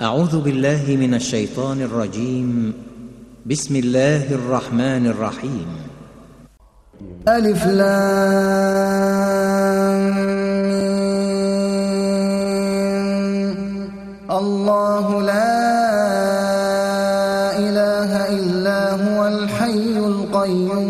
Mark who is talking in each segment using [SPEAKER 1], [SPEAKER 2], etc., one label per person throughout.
[SPEAKER 1] أعوذ بالله من الشيطان الرجيم. بسم الله الرحمن الرحيم.
[SPEAKER 2] ألف لام الله لا إله إلا هو الحي القيوم.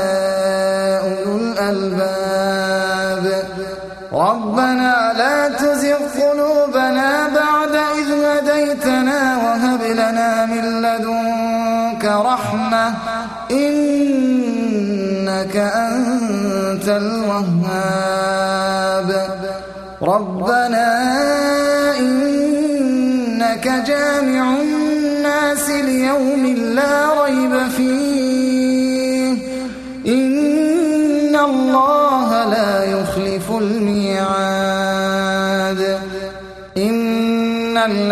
[SPEAKER 2] رحمة إنك أنت الوهاب. ربنا إنك جامع الناس ليوم لا ريب فيه.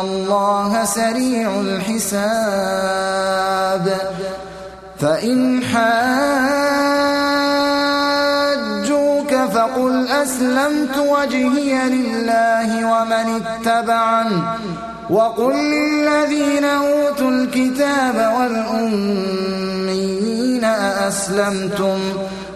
[SPEAKER 2] الله سريع الحساب فإن حاجوك فقل أسلمت وجهي لله ومن اتبعن وقل للذين أوتوا الكتاب والأميين أأسلمتم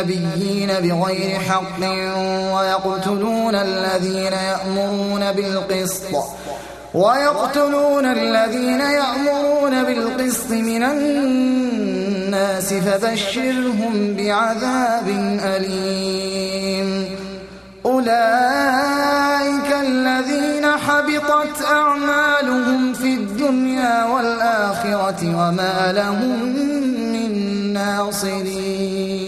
[SPEAKER 2] النبيين بغير حق ويقتلون الذين يأمرون بالقسط ويقتلون الذين يأمرون بالقسط من الناس فبشرهم بعذاب أليم. أولئك الذين حبطت أعمالهم في الدنيا والآخرة وما لهم من ناصرين.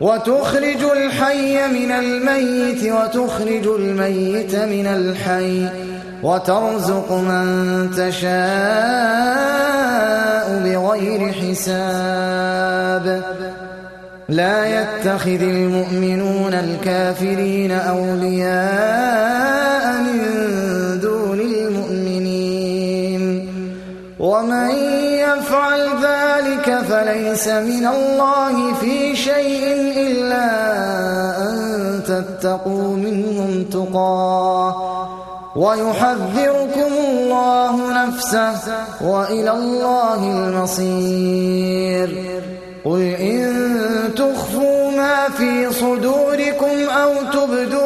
[SPEAKER 2] وتخرج الحي من الميت وتخرج الميت من الحي وترزق من تشاء بغير حساب. لا يتخذ المؤمنون الكافرين أولياء من دون المؤمنين. ومن يفعل ذلك فليس من الله في شيء إلا أن تتقوا منهم تقاه ويحذركم الله نفسه وإلى الله المصير. قل إن تخفوا ما في صدوركم أو تبدوه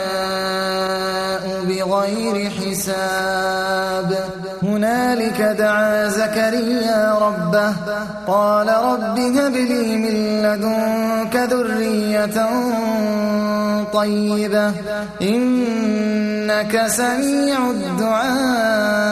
[SPEAKER 2] بغير حساب. هنالك دعا زكريا ربه قال رب هب لي من لدنك ذرية طيبة إنك سميع الدعاء.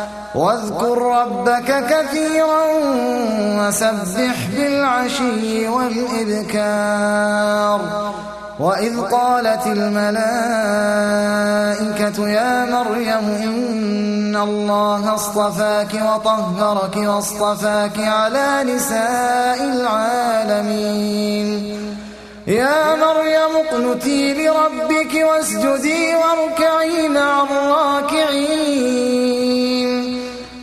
[SPEAKER 2] واذكر ربك كثيرا وسبح بالعشي والإذكار وإذ قالت الملائكة يا مريم إن الله اصطفاك وطهرك واصطفاك على نساء العالمين. يا مريم اقنتي لربك واسجدي واركعي مع الراكعين.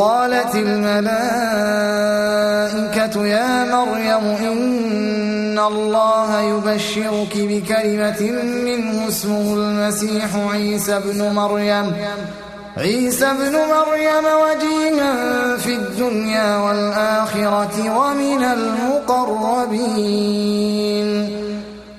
[SPEAKER 2] قالت الملائكة يا مريم إن الله يبشرك بكلمة منه اسمه المسيح عيسى بن مريم. عيسى بن مريم وجيها في الدنيا والآخرة ومن المقربين.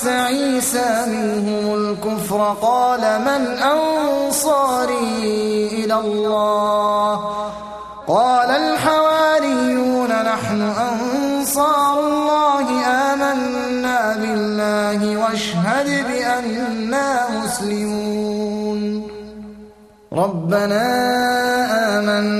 [SPEAKER 2] أحس عيسى منهم الكفر قال من أنصاري إلى الله؟ قال الحواريون نحن أنصار الله آمنا بالله واشهد بأننا مسلمون. ربنا آمنا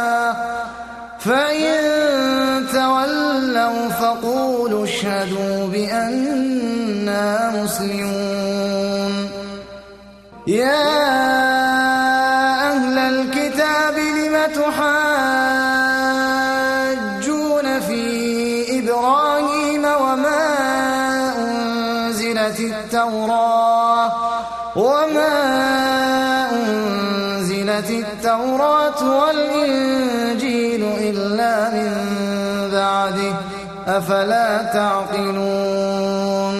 [SPEAKER 2] فقولوا اشهدوا بأننا مسلمون. يا أهل الكتاب لم تحاجون في إبراهيم وما أنزلت التوراة؟ أفلا تعقلون؟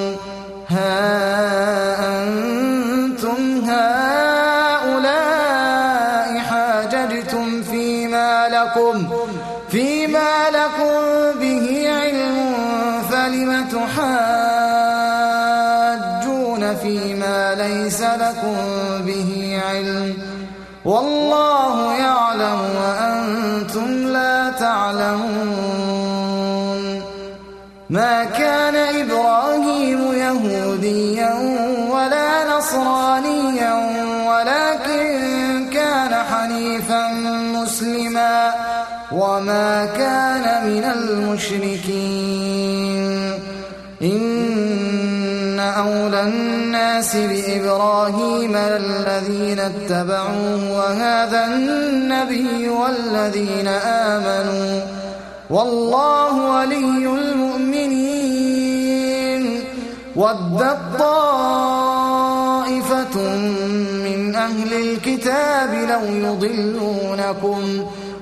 [SPEAKER 2] ها أنتم هؤلاء حاججتم فيما لكم فيما لكم وما كان من المشركين إن أولى الناس بإبراهيم الذين اتبعوه وهذا النبي والذين آمنوا والله ولي المؤمنين ودت طائفة من أهل الكتاب لو يضلونكم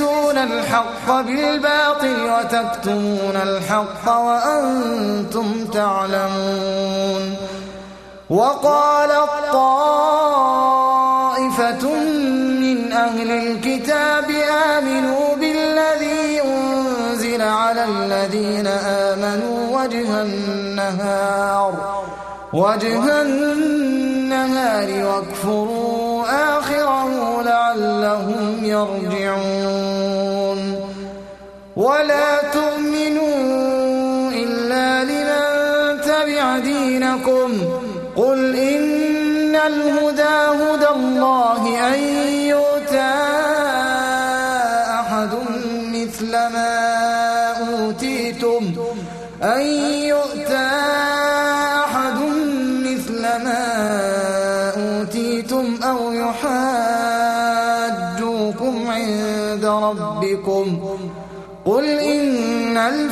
[SPEAKER 2] تلبسون الحق بالباطل وتكتمون الحق وأنتم تعلمون وقالت طائفة من أهل الكتاب آمنوا بالذي أنزل على الذين آمنوا وجه النهار وجه النهار واكفروا آخره لعلهم يرجعون. ولا تؤمنوا إلا لمن تبع دينكم. قل إن الهدى هدى الله أن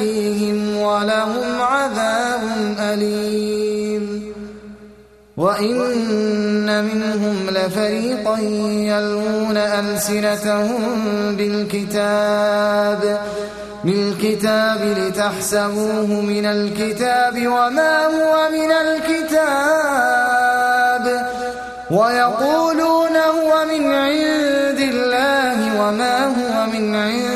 [SPEAKER 2] يزكيهم ولهم عذاب أليم. وإن منهم لفريقا يلوون ألسنتهم بالكتاب بالكتاب لتحسبوه من الكتاب وما هو من الكتاب. ويقولون هو من عند الله وما هو من عند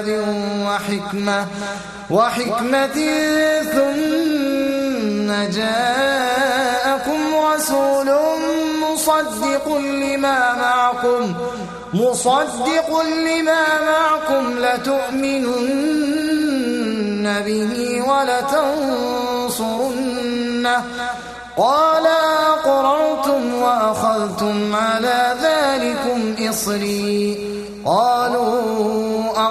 [SPEAKER 2] كتاب وحكمة وحكمة ثم جاءكم رسول مصدق لما معكم مصدق لما معكم لتؤمنن به ولتنصرنه. قال أقررتم وأخذتم على ذلكم إصري. قالوا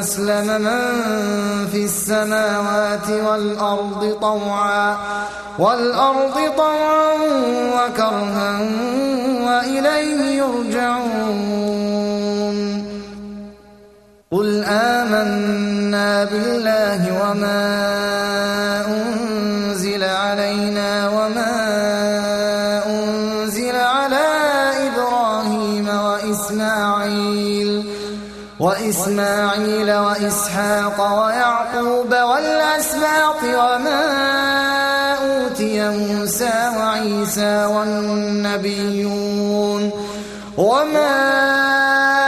[SPEAKER 2] أسلم من في السماوات والأرض طوعا والأرض طوعا وكرها وإليه يرجعون. قل آمنا بالله وما وإسماعيل وإسحاق ويعقوب والأسباط وما أوتي موسى وعيسى والنبيون وما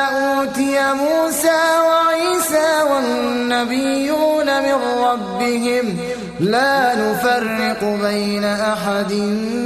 [SPEAKER 2] أوتي موسى وعيسى والنبيون من ربهم لا نفرق بين أحد منهم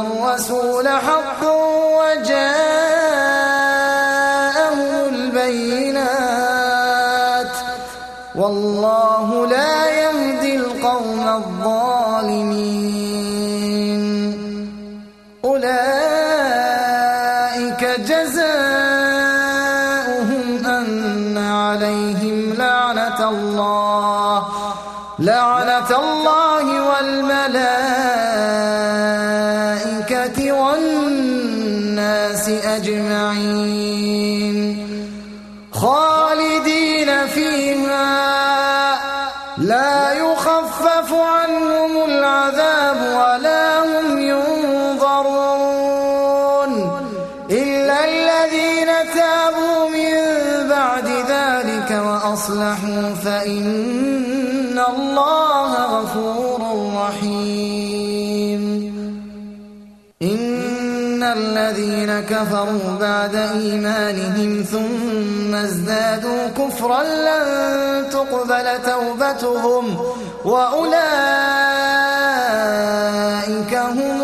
[SPEAKER 2] الرسول حق وجاءهم البينات. والله وأصلحوا فإن الله غفور رحيم. إن الذين كفروا بعد إيمانهم ثم ازدادوا كفرا لن تقبل توبتهم وأولئك هم